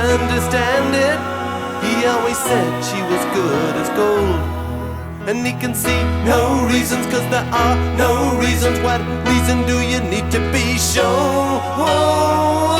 understand it. He always said she was good as gold. And he can see no reasons, cause there are no reasons. What reason do you need to be sure?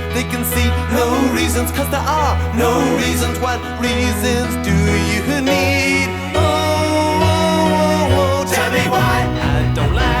they can see no reasons, cause there are no reasons. What reasons do you need? Oh, oh, oh, oh tell me why I don't like.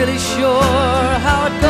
Really sure how it goes,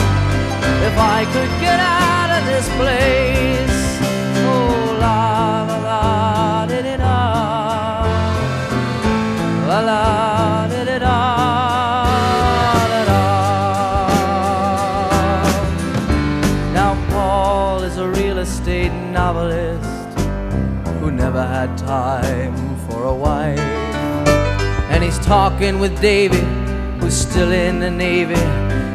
if I could get out of this place. Oh, la la la di di da. La la di di da. da, da. Now, Paul is a real estate novelist who never had time for a wife. And he's talking with Davy, who's still in the Navy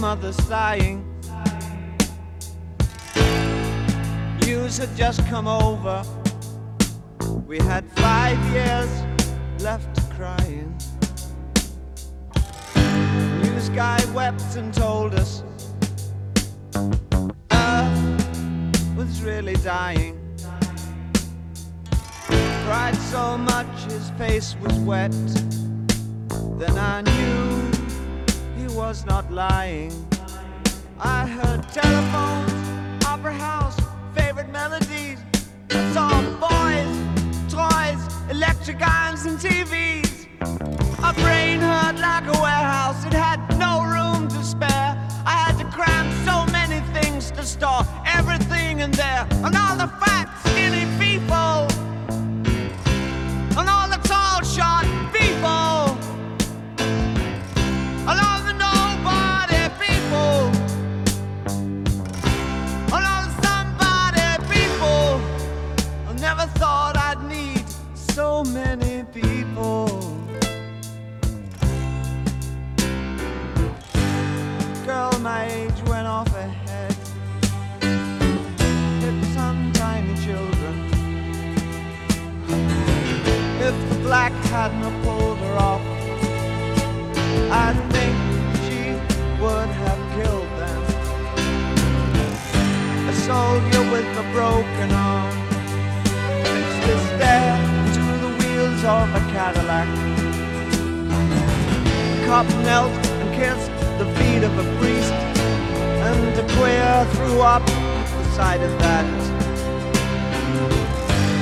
Mother sighing. News had just come over. We had five years left crying. News guy wept and told us Earth was really dying. Cried so much his face was wet. Then I knew he was not lying. I heard telephones, opera house, favorite melodies. I saw boys, toys, electric irons, and TVs. My brain hurt like a warehouse, it had no room to spare. I had to cram so many things to store everything in there, and all the fat, people. Of a Cadillac. The cop knelt and kissed the feet of a priest, and a queer threw up the sight of that.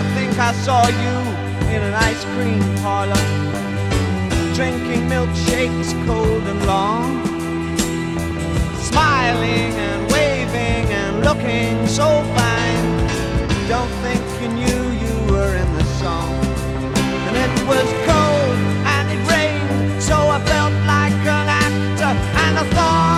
I think I saw you in an ice cream parlor, drinking milkshakes cold and long, smiling and waving and looking so fine. Don't think you knew was cold and it rained, so I felt like an actor and I thought.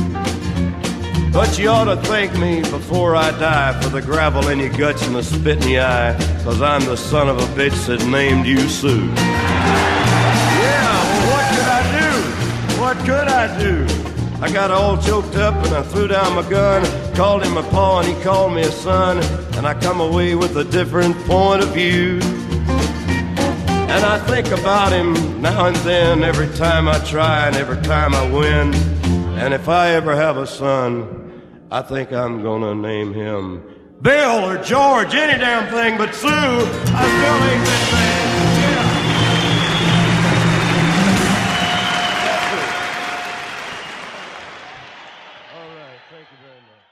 But you ought to thank me before I die for the gravel in your guts and the spit in your eye, cause I'm the son of a bitch that named you Sue. Yeah, well, what could I do? What could I do? I got all choked up and I threw down my gun, called him a paw and he called me a son, and I come away with a different point of view. And I think about him now and then, every time I try and every time I win. And if I ever have a son, I think I'm gonna name him Bill or George, any damn thing but Sue. I still ain't been bad. Yeah. All right, thank you very much.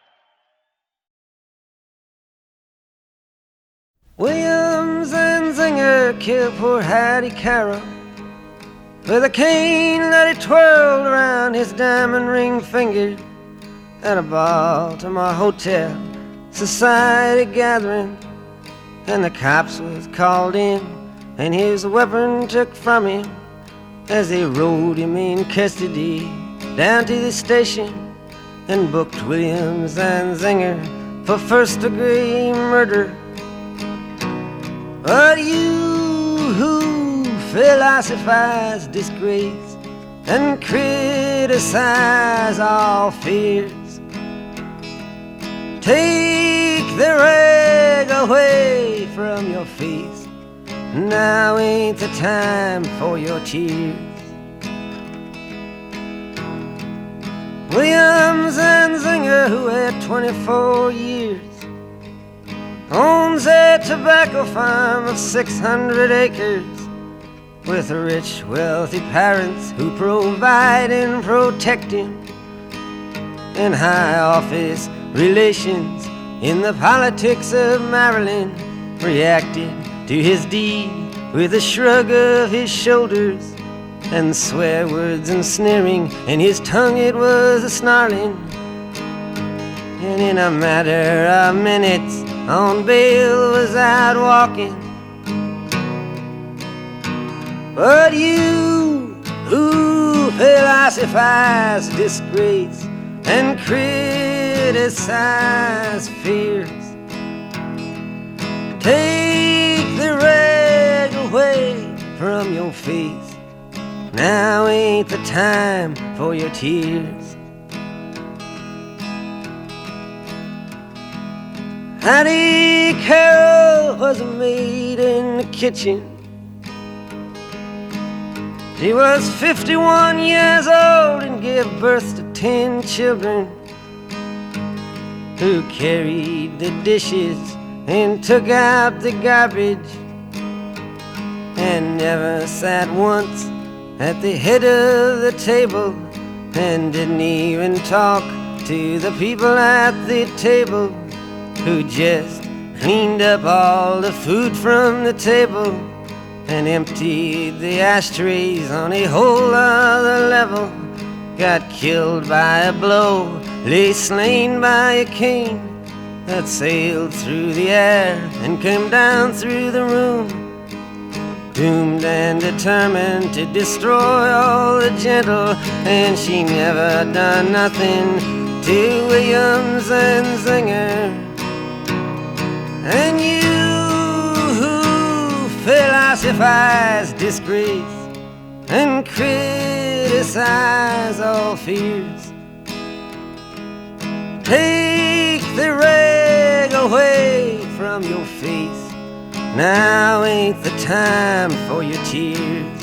William Zanzinger killed poor Hattie Carroll with a cane that he twirled around his diamond ring finger at a Baltimore hotel society gathering. And the cops was called in, and his weapon took from him as they rode him in custody down to the station and booked William Zanzinger for first degree murder. But you who philosophize disgrace and criticize all fears, take the rag away from your face. Now ain't the time for your tears. William Zanzinger, who had 24 years, owns a tobacco farm of 600 acres with rich, wealthy parents who provide and protect him in high office relations in the politics of Maryland reacted to his deed with a shrug of his shoulders and swear words and sneering. In his tongue it was a snarling. And in a matter of minutes, on bail was out walking. But you who philosophize disgrace and criticize fears, take the rag away from your face. Now ain't the time for your tears. Hattie Carroll was a maid in the kitchen. She was 51 years old and gave birth to 10 children who carried the dishes and took out the garbage and never sat once at the head of the table and didn't even talk to the people at the table who just cleaned up all the food from the table and emptied the ashtrays on a whole other level. Got killed by a blow, lay slain by a cane that sailed through the air and came down through the room. Doomed and determined to destroy all the gentle, and she never done nothing to Williams and Zinger. And you who philosophize disgrace and criticize all fears, take the rag away from your face. Now ain't the time for your tears.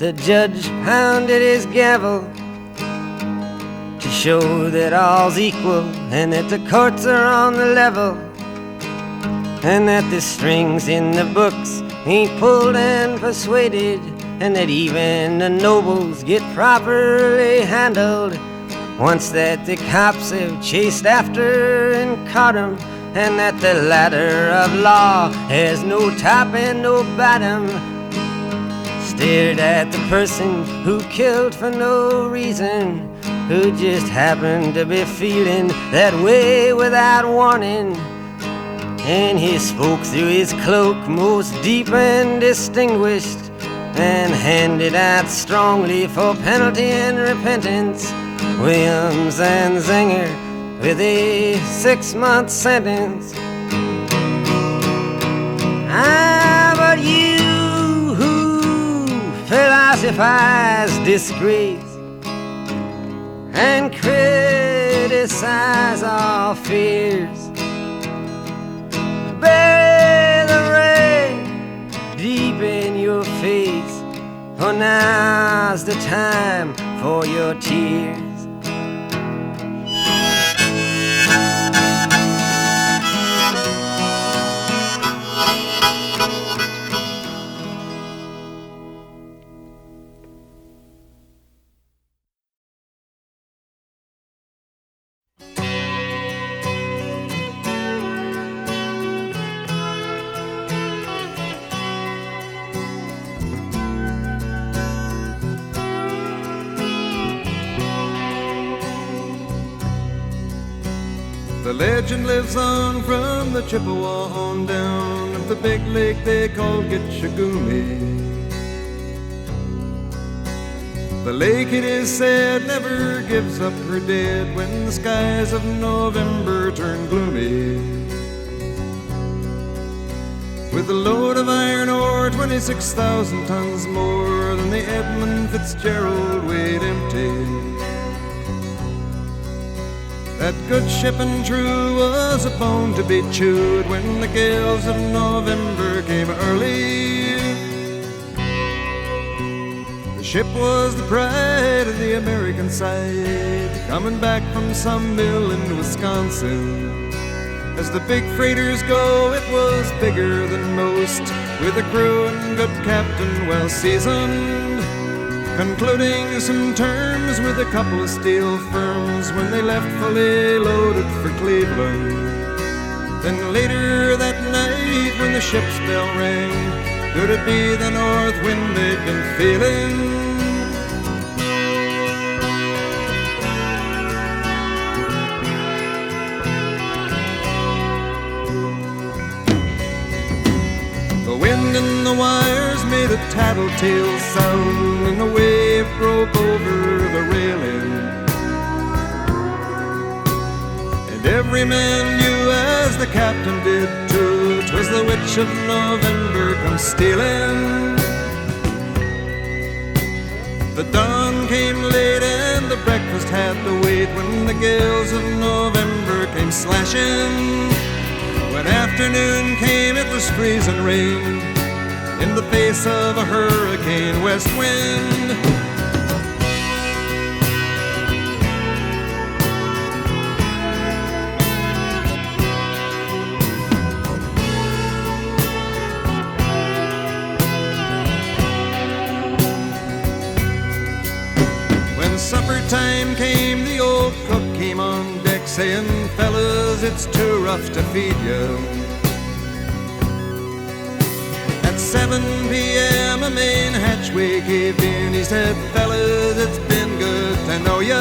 The judge pounded his gavel to show that all's equal and that the courts are on the level and that the strings in the books ain't pulled and persuaded and that even the nobles get properly handled once that the cops have chased after and caught 'em and that the ladder of law has no top and no bottom. Stared at the person who killed for no reason, who just happened to be feeling that way without warning. And he spoke through his cloak most deep and distinguished, and handed out strongly for penalty and repentance. William Zanzinger with a six month sentence. Ah, philosophize disgrace and criticize all fears, bury the rain deep in your face, for now's the time for your tears. Lives on from the Chippewa on down of the big lake they call Gitche Gumee. The lake, it is said, never gives up her dead when the skies of November turn gloomy. With a load of iron ore, 26,000 tons more than the Edmund Fitzgerald weighed empty. That good ship and true was a bone to be chewed when the gales of November came early. The ship was the pride of the American side, coming back from some mill in Wisconsin. As the big freighters go, it was bigger than most, with a crew and good captain well seasoned. Concluding some terms with a couple of steel firms when they left fully loaded for Cleveland. Then later that night, when the ship's bell rang, could it be the north wind they'd been feeling? Tattletale sound, and the wave broke over the railing. And every man knew, as the captain did too, 'twas the witch of November come stealing. The dawn came late and the breakfast had to wait when the gales of November came slashing. When afternoon came, it was freezing rain in the face of a hurricane west wind. When supper time came, the old cook came on deck saying, Fellas, it's too rough to feed you. At 7 p.m., a main hatchway caved in. He said, Fellas, it's been good to know you.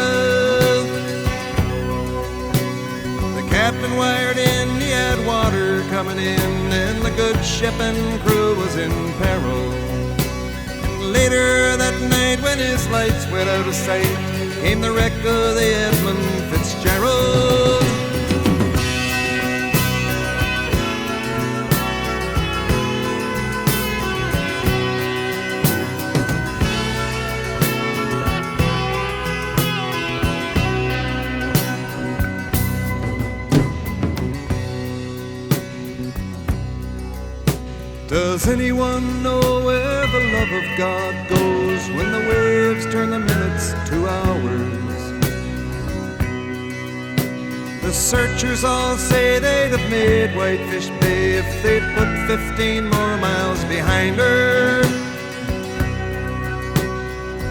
The captain wired in, he had water coming in, and the good ship and crew was in peril. And later that night, when his lights went out of sight, came the wreck of the Edmund Fitzgerald. Does anyone know where the love of God goes when the waves turn the minutes to hours? The searchers all say they'd have made Whitefish Bay if they'd put 15 more miles behind her.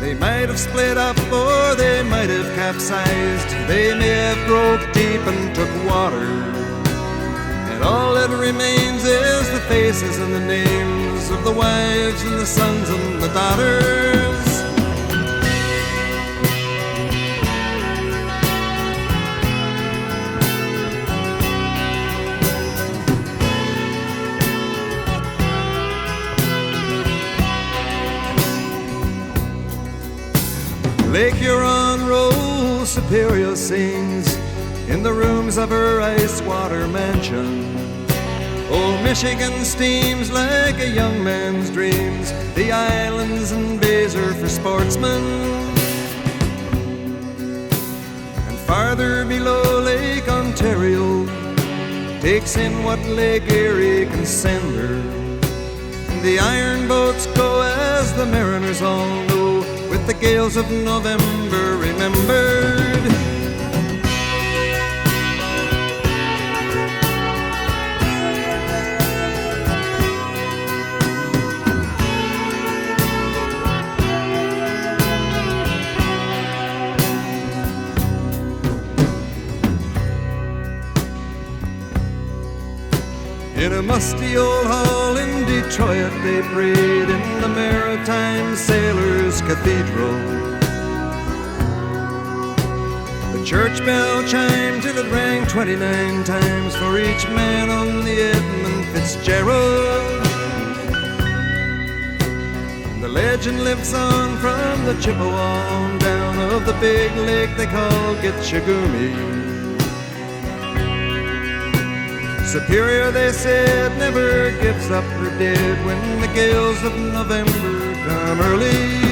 They might have split up or they might have capsized. They may have broke deep and took water. And all that remains is the faces and the names of the wives and the sons and the daughters. Lake Huron rolls, Superior sings in the rooms of her ice water mansion. Old Michigan steams like a young man's dreams. The islands and bays are for sportsmen. And farther below Lake Ontario takes in what Lake Erie can send her. The iron boats go as the mariners all know, with the gales of November remembered. In a musty old hall in Detroit, they prayed in the Maritime Sailors Cathedral. The church bell chimed till it rang 29 times for each man on the Edmund Fitzgerald. The The legend lives on from the Chippewa down of the big lake they call Gitche Gumee. Superior, they said, never gives up or dead when the gales of November come early.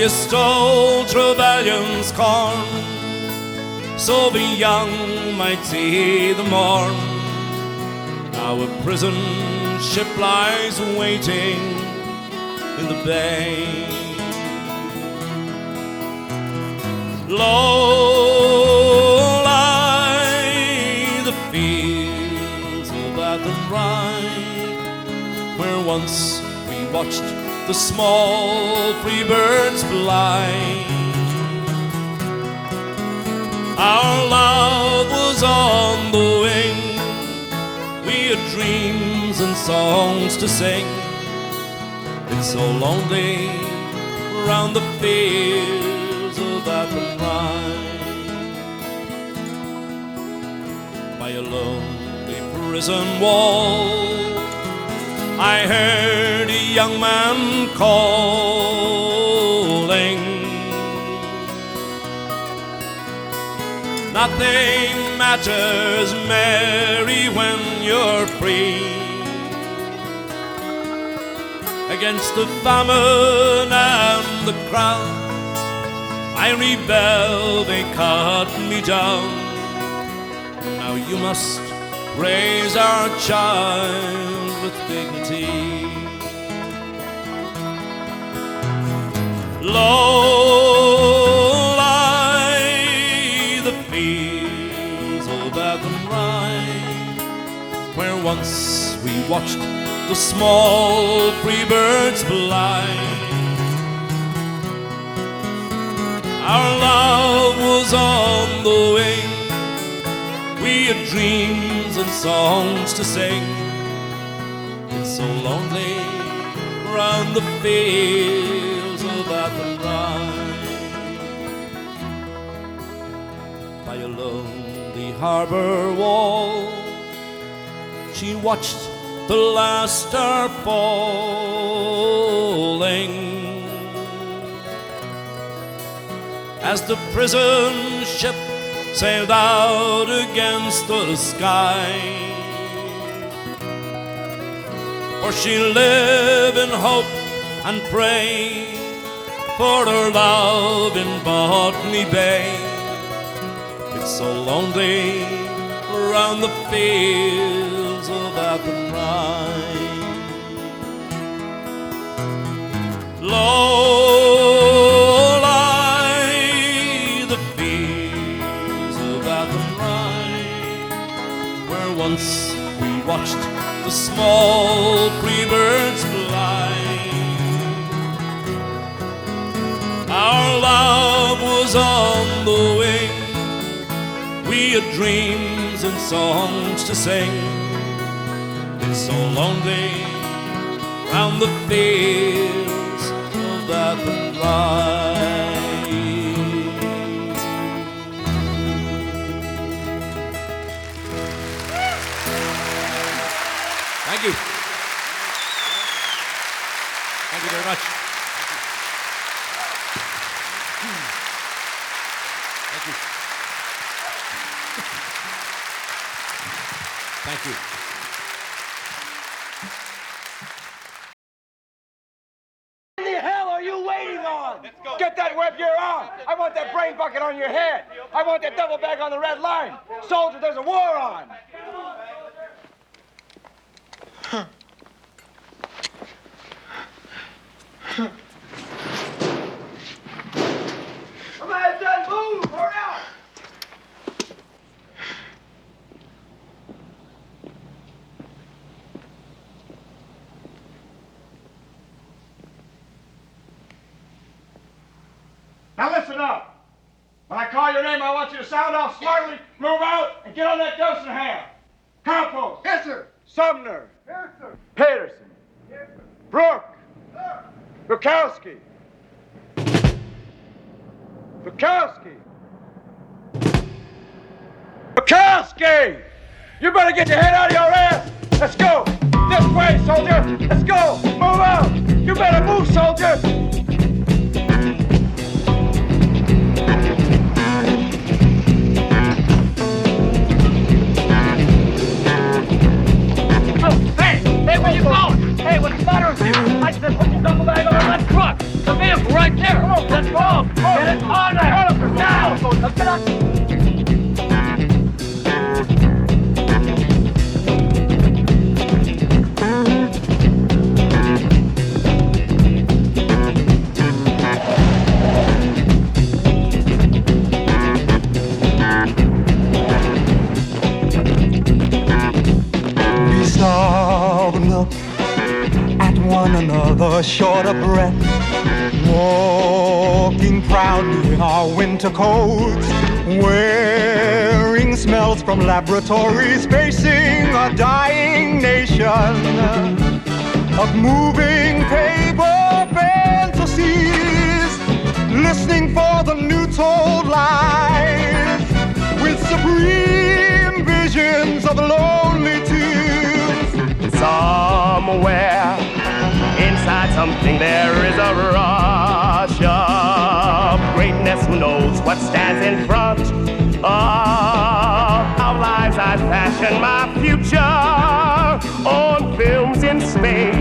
You stole Trevelyan's corn, so the young might see the morn. A prison ship lies waiting in the bay. Low lie the fields oh, of Athenry, where once we watched the small free birds fly. Our love was on the wing we had dreams and songs to sing. It's so lonely round the fields of Athenry. By a lonely prison wall, I heard a young man calling. Nothing matters, Mary, when you're free. Against the famine and the crowd, I rebel, they cut me down. Now you must raise our child with dignity. Low lie the fields of Athenry, where once we watched the small free birds fly. Our love was on the wing, we had dreams and songs to sing. So lonely round the fields of Athenry. By a lonely harbor wall, she watched the last star falling. As the prison ship sailed out against the sky. For she lived in hope and pray for her love in Botany Bay. It's so lonely around the fields of Athenry. Low lie the fields of Athenry, where once we watched the small free birds fly. Our love was on the wing. We had dreams and songs to sing. It's so lonely round the fields of Athenry. Thank are you waiting on? Get that web gear on. I want that brain bucket on your head. I want that double bag on the red line. Soldier, there's a war on. Somebody said move! Hurry up! Now listen up. When I call your name, I want you to sound off smartly, move out, and get on that dose and ham. Compost. Yes, sir. Sumner. Yes, sir. Peterson. Yes, sir. Brooke. Sir. Bukowski. Bukowski. Bukowski! You better get your head out of your ass. Let's go. This way, soldier. Let's go. Move out. You better move, soldier. Hey, where you going? Hey, what's the matter with you? I said put your duffel bag over that truck. The vehicle right there. Let's go. Get it on there. Now. Now get on. Our winter coats, wearing smells from laboratories, facing a dying nation of moving paper fantasies, listening for the new told lies with supreme visions of lonely. Somewhere inside something there is a rush of greatness. Who knows what stands in front of our lives? I fashion my future on films in space.